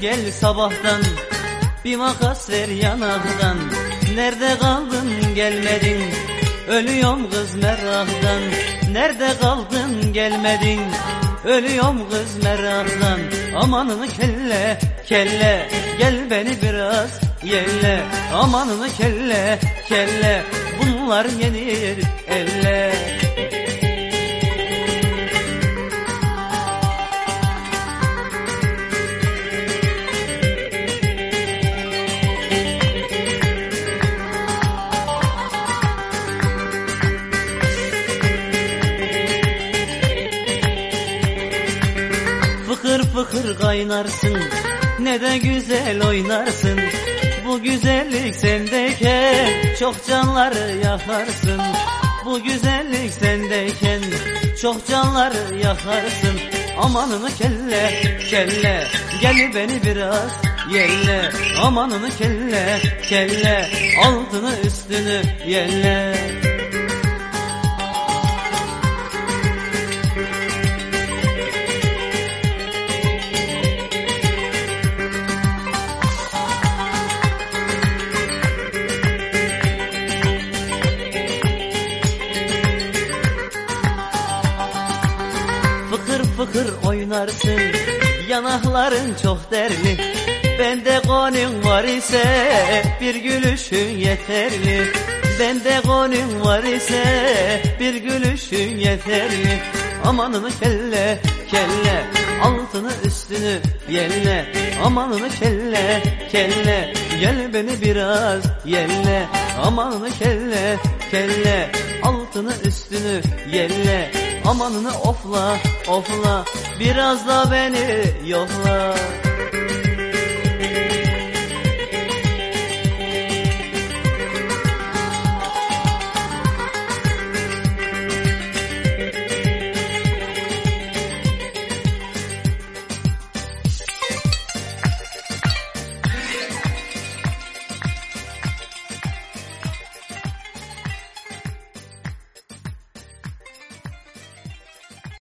gel sabahtan Bir makas ver yanaktan. Nerede kaldın gelmedin? Ölüyorum kız meraktan. Nerede kaldın gelmedin? Ölüyorum kız meraktan. Amanını kelle kelle Gel beni biraz yelle. Amanını kelle kelle Bunlar yenir elle Fıkır kaynarsın Ne de güzel oynarsın. Bu güzellik sendeyken Çok canları yakarsın. Bu güzellik sendeyken Çok canları yakarsın. Amanını kelle kelle Gel beni biraz yelle. Amanını kelle kelle Altını üstünü yelle fıkır oynarsın Yanakların çok derli. Bende konun var ise Bir gülüşün yeterli. Bende konun var ise Bir gülüşün yeterli. Amanını kelle kelle Altını üstünü yelle. Amanını kelle kelle Gel beni biraz yelle. Amanını kelle kelle Altını üstünü yelle Amanını ofla ofla Biraz da beni yokla